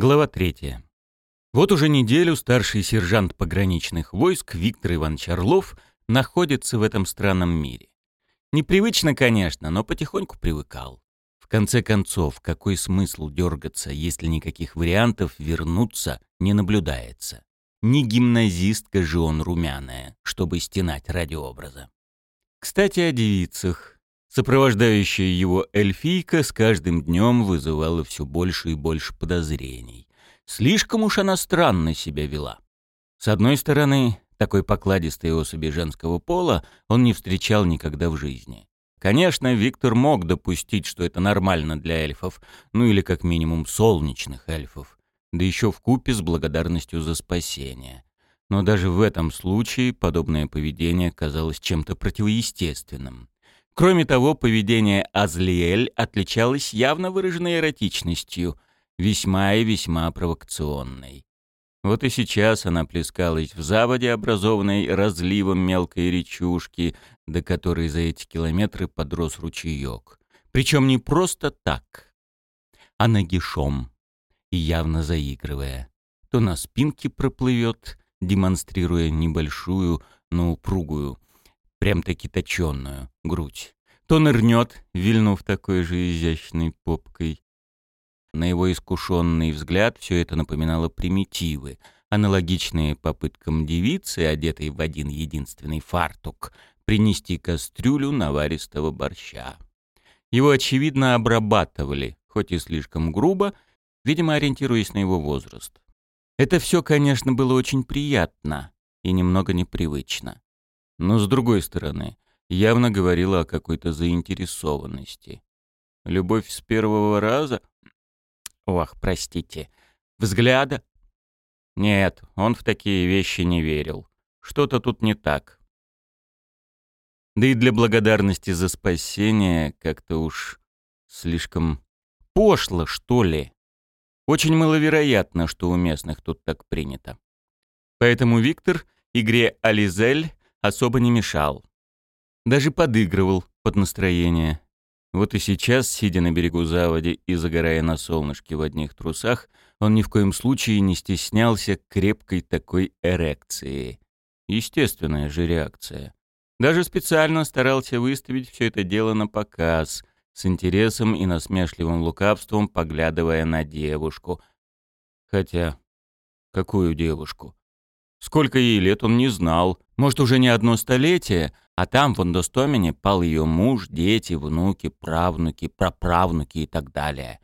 Глава третья. Вот уже неделю старший сержант пограничных войск Виктор Иванович Орлов находится в этом странном мире. Непривычно, конечно, но потихоньку привыкал. В конце концов, какой смысл дергаться, если никаких вариантов вернуться не наблюдается? Не гимназистка же он румяная, чтобы стенать ради образа. Кстати, о девицах. Сопровождающая его эльфийка с каждым днем вызывала все больше и больше подозрений. Слишком уж она странно себя вела. С одной стороны, такой покладистой особи женского пола он не встречал никогда в жизни. Конечно, Виктор мог допустить, что это нормально для эльфов, ну или как минимум солнечных эльфов, да еще в купе с благодарностью за спасение. Но даже в этом случае подобное поведение казалось чем-то противоестественным. Кроме того, поведение Азлиэль отличалось явно выраженной эротичностью, весьма и весьма провокационной. Вот и сейчас она плескалась в заводе, образованной разливом мелкой речушки, до которой за эти километры подрос ручеек. Причем не просто так, а нагишом, и явно заигрывая. То на спинке проплывет, демонстрируя небольшую, но упругую, прям-таки точенную грудь. То нырнет, вильнув такой же изящной попкой. На его искушенный взгляд все это напоминало примитивы, аналогичные попыткам девицы, одетой в один единственный фартук, принести кастрюлю наваристого борща. Его, очевидно, обрабатывали, хоть и слишком грубо, видимо, ориентируясь на его возраст. Это все, конечно, было очень приятно и немного непривычно. Но с другой стороны, явно говорила о какой-то заинтересованности. Любовь с первого раза? Ох, простите. Взгляда? Нет, он в такие вещи не верил. Что-то тут не так. Да и для благодарности за спасение как-то уж слишком пошло, что ли. Очень маловероятно, что у местных тут так принято. Поэтому Виктор игре «Ализель» особо не мешал. Даже подыгрывал под настроение. Вот и сейчас, сидя на берегу заводи и загорая на солнышке в одних трусах, он ни в коем случае не стеснялся крепкой такой эрекции. Естественная же реакция. Даже специально старался выставить все это дело на показ, с интересом и насмешливым лукавством поглядывая на девушку. Хотя, какую девушку? Сколько ей лет он не знал. Может, уже не одно столетие, а там в Ондостомине пал ее муж, дети, внуки, правнуки, праправнуки и так далее.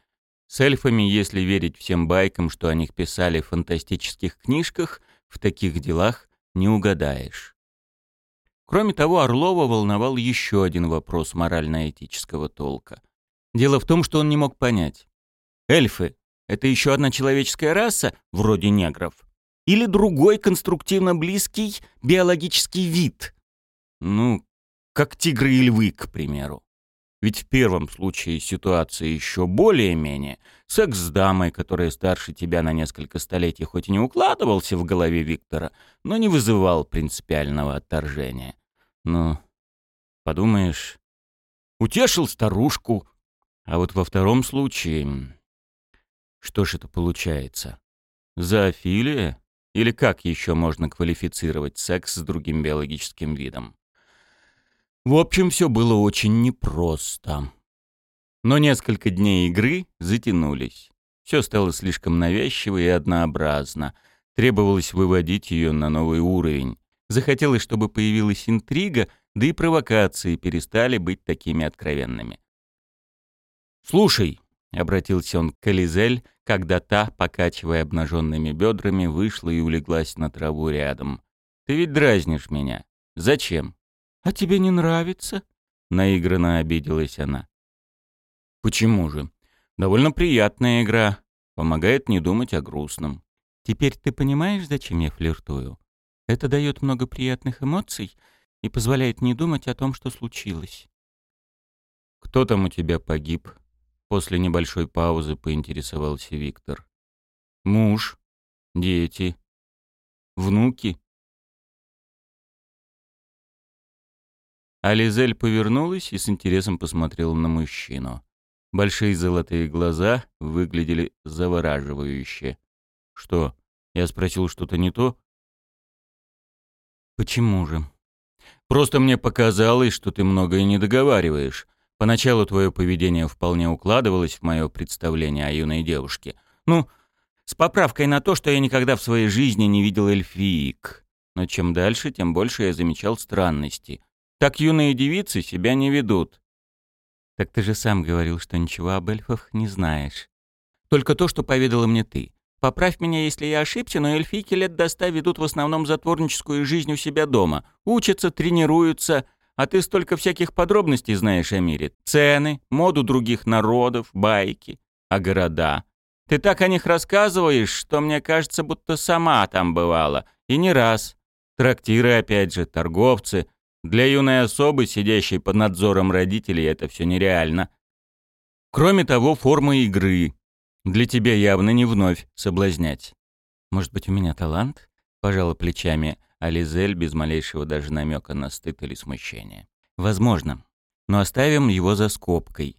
С эльфами, если верить всем байкам, что о них писали в фантастических книжках, в таких делах не угадаешь. Кроме того, Орлова волновал еще один вопрос морально-этического толка. Дело в том, что он не мог понять. Эльфы — это еще одна человеческая раса, вроде негров? Или другой конструктивно близкий биологический вид? Ну, как тигры и львы, к примеру. Ведь в первом случае ситуация еще более-менее. Секс с дамой, которая старше тебя на несколько столетий, хоть и не укладывался в голове Виктора, но не вызывал принципиального отторжения. Ну, подумаешь, утешил старушку. А вот во втором случае... Что ж это получается? Зоофилия? Или как еще можно квалифицировать секс с другим биологическим видом? В общем, все было очень непросто. Но несколько дней игры затянулись. Все стало слишком навязчиво и однообразно. Требовалось выводить ее на новый уровень. Захотелось, чтобы появилась интрига, да и провокации перестали быть такими откровенными. «Слушай», — обратился он к Элизель, когда та, покачивая обнаженными бедрами, вышла и улеглась на траву рядом. «Ты ведь дразнишь меня. Зачем?» «А тебе не нравится?» — наигранно обиделась она. «Почему же? Довольно приятная игра. Помогает не думать о грустном. Теперь ты понимаешь, зачем я флиртую? Это дает много приятных эмоций и позволяет не думать о том, что случилось». «Кто там у тебя погиб?» После небольшой паузы поинтересовался Виктор. «Муж, дети, внуки». Ализель повернулась и с интересом посмотрела на мужчину. Большие золотые глаза выглядели завораживающе. «Что?» Я спросил что-то не то? «Почему же?» «Просто мне показалось, что ты многое не договариваешь. Поначалу твое поведение вполне укладывалось в мое представление о юной девушке. Ну, с поправкой на то, что я никогда в своей жизни не видел эльфиек. Но чем дальше, тем больше я замечал странности. Так юные девицы себя не ведут. Так ты же сам говорил, что ничего об эльфах не знаешь. Только то, что поведала мне ты. Поправь меня, если я ошибся, но эльфийки лет до ста ведут в основном затворническую жизнь у себя дома. Учатся, тренируются, а ты столько всяких подробностей знаешь о мире. Цены, моду других народов, байки. А города? Ты так о них рассказываешь, что мне кажется, будто сама там бывала. И не раз. Трактиры, опять же, торговцы. Для юной особы, сидящей под надзором родителей, это все нереально. Кроме того, форма игры. Для тебя явно не вновь соблазнять. Может быть, у меня талант? Пожала плечами Ализель без малейшего даже намека на стыд или смущение. Возможно. Но оставим его за скобкой.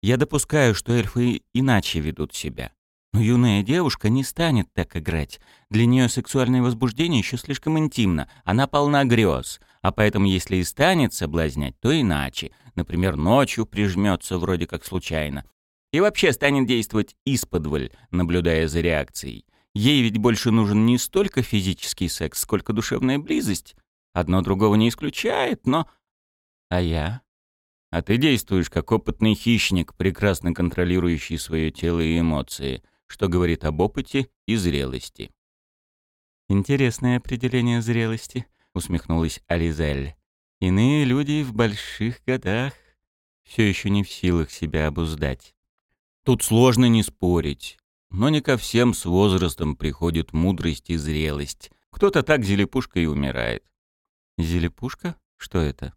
Я допускаю, что эльфы иначе ведут себя. Но юная девушка не станет так играть. Для нее сексуальное возбуждение еще слишком интимно. Она полна грез. А поэтому, если и станет соблазнять, то иначе. Например, ночью прижмется вроде как случайно. И вообще станет действовать исподволь, наблюдая за реакцией. Ей ведь больше нужен не столько физический секс, сколько душевная близость. Одно другого не исключает, но... А я? А ты действуешь как опытный хищник, прекрасно контролирующий свое тело и эмоции, что говорит об опыте и зрелости. «Интересное определение зрелости», — усмехнулась Ализель. «Иные люди в больших годах все еще не в силах себя обуздать. Тут сложно не спорить. Но не ко всем с возрастом приходит мудрость и зрелость. Кто-то так зелепушка и умирает. Зелепушка? Что это?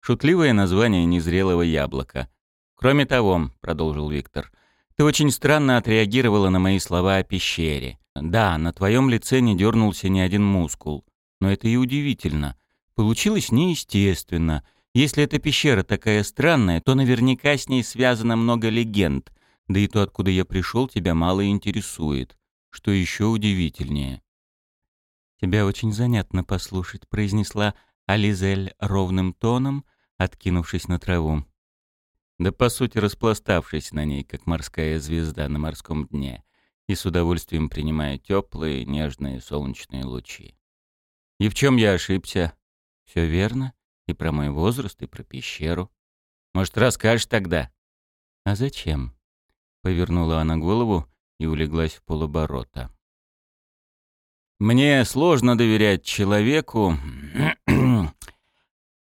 Шутливое название незрелого яблока. Кроме того, продолжил Виктор, ты очень странно отреагировала на мои слова о пещере. Да, на твоем лице не дернулся ни один мускул. Но это и удивительно. Получилось неестественно. Если эта пещера такая странная, то наверняка с ней связано много легенд, да и то, откуда я пришел, тебя мало интересует. Что еще удивительнее. «Тебя очень занятно послушать», — произнесла Ализель ровным тоном, откинувшись на траву. Да по сути распластавшись на ней, как морская звезда на морском дне, и с удовольствием принимая теплые, нежные солнечные лучи. И в чем я ошибся? Все верно. И про мой возраст, и про пещеру. Может, расскажешь тогда? А зачем? Повернула она голову и улеглась в полоборота. «Мне сложно доверять человеку,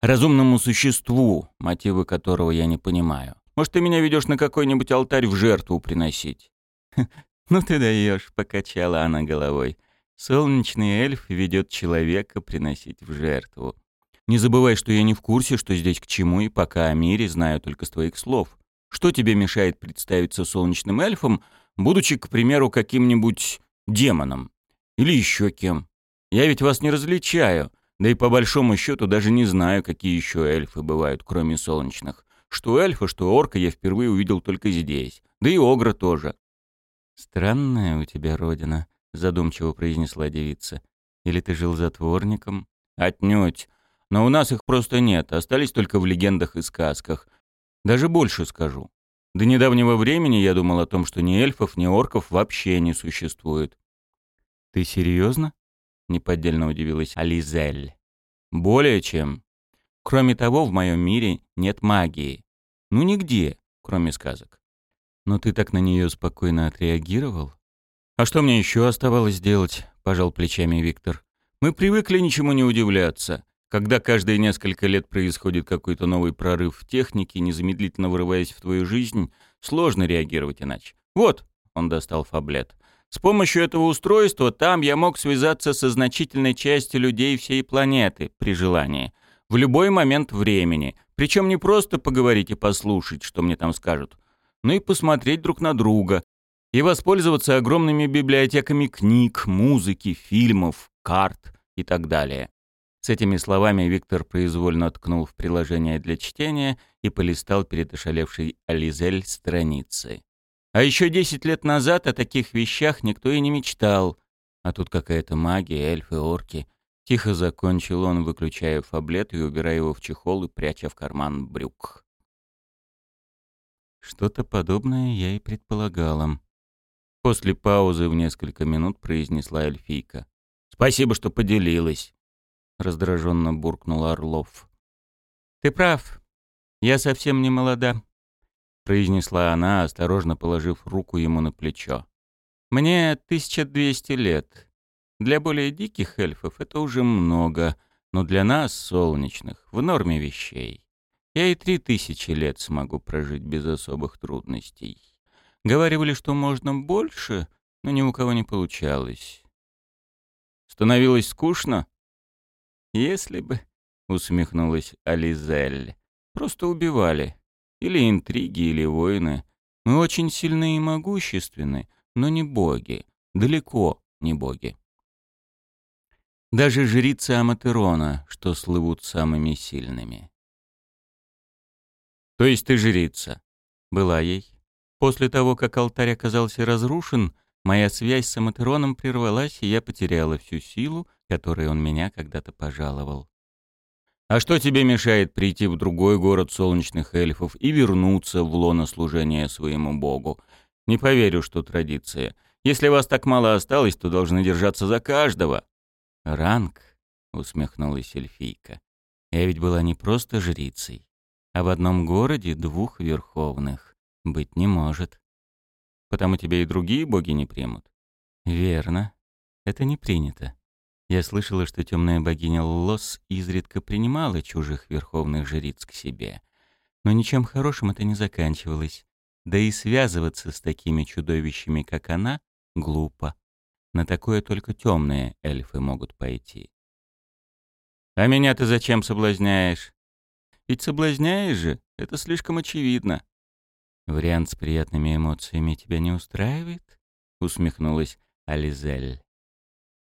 разумному существу, мотивы которого я не понимаю. Может, ты меня ведешь на какой-нибудь алтарь в жертву приносить?» «Ну ты даешь», — покачала она головой. «Солнечный эльф ведет человека приносить в жертву. Не забывай, что я не в курсе, что здесь к чему, и пока о мире знаю только с твоих слов. Что тебе мешает представиться солнечным эльфом, будучи, к примеру, каким-нибудь демоном? Или еще кем? Я ведь вас не различаю, да и по большому счету даже не знаю, какие еще эльфы бывают, кроме солнечных. Что эльфа, что орка я впервые увидел только здесь. Да и огра тоже. «Странная у тебя родина», — задумчиво произнесла девица. «Или ты жил затворником?» «Отнюдь. Но у нас их просто нет, остались только в легендах и сказках. Даже больше скажу. До недавнего времени я думал о том, что ни эльфов, ни орков вообще не существует. «Ты серьезно?» — неподдельно удивилась Ализель. «Более чем. Кроме того, в моем мире нет магии. Ну, нигде, кроме сказок. Но ты так на нее спокойно отреагировал?» «А что мне еще оставалось делать?» — пожал плечами Виктор. «Мы привыкли ничему не удивляться. Когда каждые несколько лет происходит какой-то новый прорыв в технике, незамедлительно вырываясь в твою жизнь, сложно реагировать иначе. Вот, он достал фаблет. С помощью этого устройства там я мог связаться со значительной частью людей всей планеты при желании. В любой момент времени. Причем не просто поговорить и послушать, что мне там скажут, но и посмотреть друг на друга. И воспользоваться огромными библиотеками книг, музыки, фильмов, карт и так далее. С этими словами Виктор произвольно ткнул в приложение для чтения и полистал перед ошалевшей Ализель страницы. А еще десять лет назад о таких вещах никто и не мечтал. А тут какая-то магия, эльфы, орки. Тихо закончил он, выключая фаблет и убирая его в чехол и пряча в карман брюк. Что-то подобное я и предполагала. После паузы в несколько минут произнесла эльфийка. «Спасибо, что поделилась», — раздраженно буркнул Орлов. «Ты прав. Я совсем не молода», — произнесла она, осторожно положив руку ему на плечо. «Мне 1200 лет. Для более диких эльфов это уже много, но для нас, солнечных, в норме вещей. Я и три тысячи лет смогу прожить без особых трудностей. Говаривали, что можно больше, но ни у кого не получалось. Становилось скучно? Если бы, усмехнулась Ализель. Просто убивали. Или интриги, или войны. Мы очень сильны и могущественны, но не боги. Далеко не боги. Даже жрицы Аматерона, что слывут самыми сильными. То есть ты жрица? Была ей. После того, как алтарь оказался разрушен, моя связь с Аматероном прервалась, и я потеряла всю силу, которой он меня когда-то пожаловал. А что тебе мешает прийти в другой город солнечных эльфов и вернуться в лоно служения своему богу? Не поверю, что традиция. Если вас так мало осталось, то должны держаться за каждого. «Ранг», — усмехнулась эльфийка. «Я ведь была не просто жрицей, а в одном городе двух верховных. Быть не может. Потому тебя и другие боги не примут». «Верно. Это не принято. Я слышала, что темная богиня Лос изредка принимала чужих верховных жриц к себе. Но ничем хорошим это не заканчивалось. Да и связываться с такими чудовищами, как она, глупо. На такое только темные эльфы могут пойти. «А меня ты зачем соблазняешь?» «Ведь соблазняешь же, это слишком очевидно». «Вариант с приятными эмоциями тебя не устраивает?» — усмехнулась Ализель.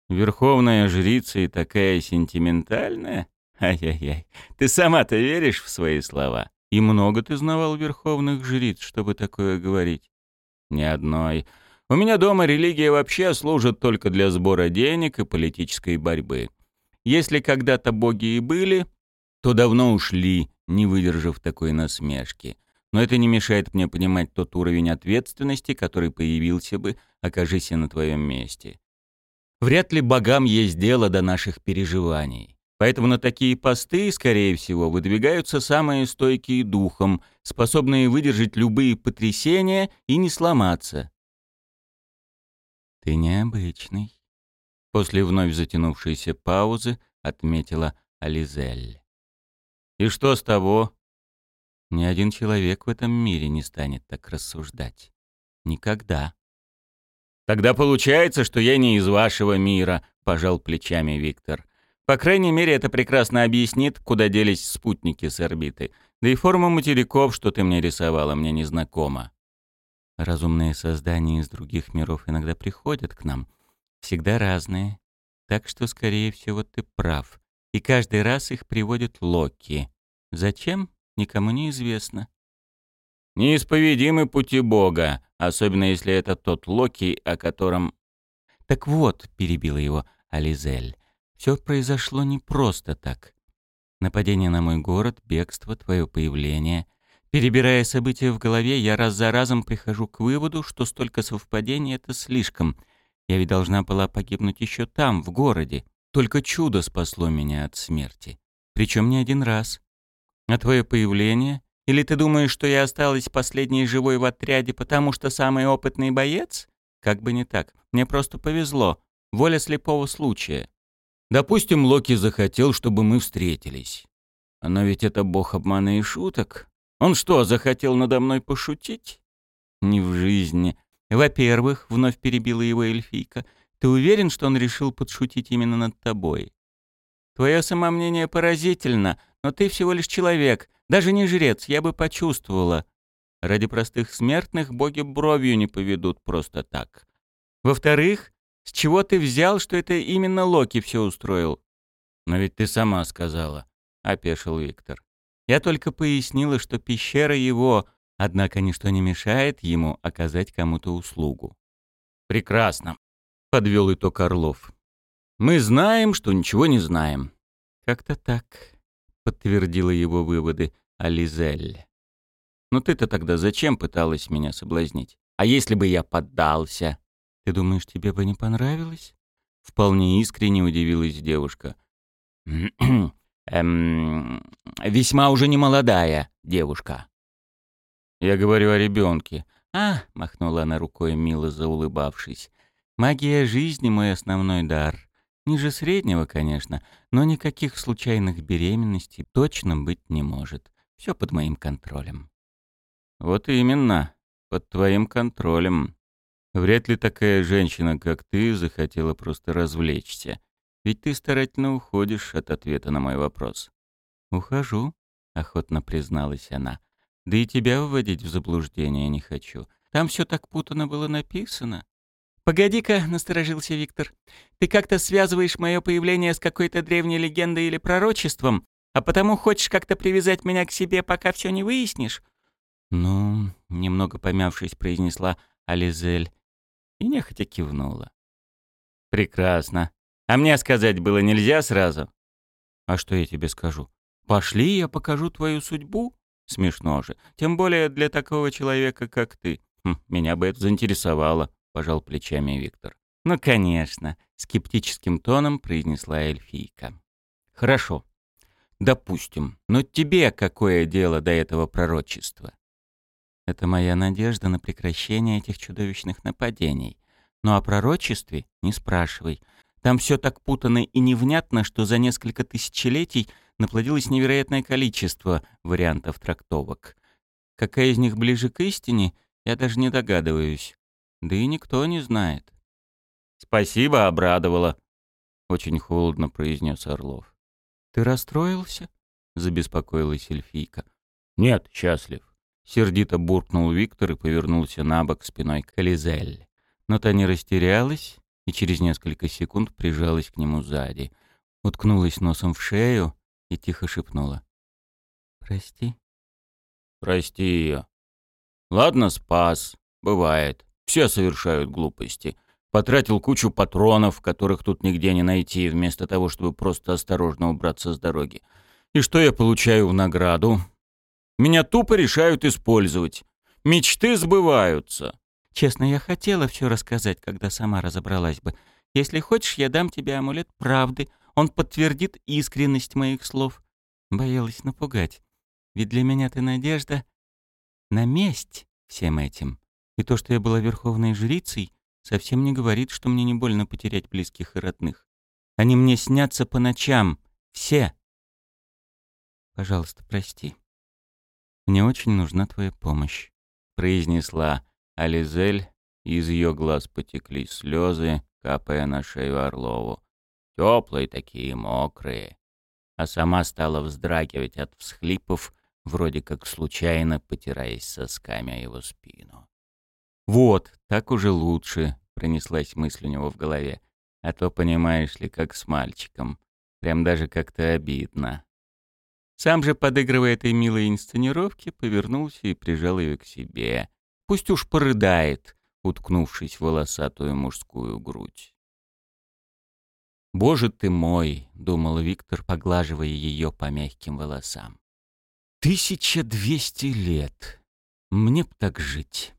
«Верховная жрица и такая сентиментальная? Ай-яй-яй, ты сама-то веришь в свои слова? И много ты знавал верховных жриц, чтобы такое говорить?» «Ни одной. У меня дома религия вообще служит только для сбора денег и политической борьбы. Если когда-то боги и были, то давно ушли, не выдержав такой насмешки. Но это не мешает мне понимать тот уровень ответственности, который появился бы, окажись я на твоем месте. Вряд ли богам есть дело до наших переживаний. Поэтому на такие посты, скорее всего, выдвигаются самые стойкие духом, способные выдержать любые потрясения и не сломаться. «Ты необычный», — после вновь затянувшейся паузы отметила Ализель. «И что с того?» «Ни один человек в этом мире не станет так рассуждать. Никогда». «Тогда получается, что я не из вашего мира», — пожал плечами Виктор. «По крайней мере, это прекрасно объяснит, куда делись спутники с орбиты. Да и форма материков, что ты мне рисовала, мне незнакома». Разумные создания из других миров иногда приходят к нам. Всегда разные. Так что, скорее всего, ты прав. И каждый раз их приводит Локи. Зачем? Никому не известно. Неисповедимы пути Бога, особенно если это тот Локи, о котором... Так вот, перебила его Ализель, все произошло не просто так. Нападение на мой город, бегство, твое появление — Перебирая события в голове, я раз за разом прихожу к выводу, что столько совпадений — это слишком. Я ведь должна была погибнуть еще там, в городе. Только чудо спасло меня от смерти. Причем не один раз. А твое появление? Или ты думаешь, что я осталась последней живой в отряде, потому что самый опытный боец? Как бы не так. Мне просто повезло. Воля слепого случая. Допустим, Локи захотел, чтобы мы встретились. Но ведь это бог обмана и шуток. Он что, захотел надо мной пошутить? Не в жизни. Во-первых, вновь перебила его эльфийка, ты уверен, что он решил подшутить именно над тобой? Твое самомнение поразительно, но ты всего лишь человек, даже не жрец, я бы почувствовала. Ради простых смертных боги бровью не поведут просто так. Во-вторых, с чего ты взял, что это именно Локи все устроил? «Но ведь ты сама сказала», — опешил Виктор. «Я только пояснила, что пещера его, однако ничто не мешает ему оказать кому-то услугу». «Прекрасно», — подвел итог Орлов. «Мы знаем, что ничего не знаем». «Как-то так», — подтвердила его выводы Ализель. «Ну ты-то тогда зачем пыталась меня соблазнить? А если бы я поддался?» «Ты думаешь, тебе бы не понравилось?» Вполне искренне удивилась девушка. «Эм, весьма уже не молодая девушка». «Я говорю о ребенке. «А», — махнула она рукой, мило заулыбавшись, — «магия жизни — мой основной дар. Ниже среднего, конечно, но никаких случайных беременностей точно быть не может. Все под моим контролем». «Вот именно, под твоим контролем. Вряд ли такая женщина, как ты, захотела просто развлечься. Ведь ты старательно уходишь от ответа на мой вопрос». «Ухожу», — охотно призналась она. Да и тебя вводить в заблуждение не хочу. Там все так путано было написано. «Погоди-ка», — насторожился Виктор. «Ты как-то связываешь мое появление с какой-то древней легендой или пророчеством, а потому хочешь как-то привязать меня к себе, пока все не выяснишь?» «Ну», — немного помявшись, произнесла Ализель и нехотя кивнула. «Прекрасно. А мне сказать было нельзя сразу?» «А что я тебе скажу? Пошли, я покажу твою судьбу?» Смешно же. Тем более для такого человека, как ты. Хм, меня бы это заинтересовало, пожал плечами Виктор. Ну, конечно, скептическим тоном произнесла эльфийка. Хорошо. Допустим. Но тебе какое дело до этого пророчества? Это моя надежда на прекращение этих чудовищных нападений. Но о пророчестве не спрашивай. Там все так путано и невнятно, что за несколько тысячелетий наплодилось невероятное количество вариантов трактовок. Какая из них ближе к истине, я даже не догадываюсь. Да и никто не знает. «Спасибо, обрадовала», — очень холодно произнес Орлов. «Ты расстроился?» — забеспокоилась эльфийка. «Нет, счастлив», — сердито буркнул Виктор и повернулся на бок спиной к Элизель. Но та не растерялась и через несколько секунд прижалась к нему сзади. Уткнулась носом в шею и тихо шепнула. «Прости». «Прости ее. Ладно, спас. Бывает. Все совершают глупости. Потратил кучу патронов, которых тут нигде не найти, вместо того, чтобы просто осторожно убраться с дороги. И что я получаю в награду? Меня тупо решают использовать. Мечты сбываются. Честно, я хотела все рассказать, когда сама разобралась бы. Если хочешь, я дам тебе амулет правды. Он подтвердит искренность моих слов. Боялась напугать. Ведь для меня ты надежда на месть всем этим. И то, что я была верховной жрицей, совсем не говорит, что мне не больно потерять близких и родных. Они мне снятся по ночам. Все. Пожалуйста, прости. Мне очень нужна твоя помощь, произнесла Ализель. Из ее глаз потекли слезы, капая на шею Орлову теплые такие, мокрые. А сама стала вздрагивать от всхлипов, вроде как случайно потираясь сосками о его спину. «Вот, так уже лучше», — пронеслась мысль у него в голове. «А то, понимаешь ли, как с мальчиком. Прям даже как-то обидно». Сам же, подыгрывая этой милой инсценировке, повернулся и прижал ее к себе. Пусть уж порыдает, уткнувшись в волосатую мужскую грудь. «Боже ты мой!» — думал Виктор, поглаживая ее по мягким волосам. «Тысяча двести лет! Мне б так жить!»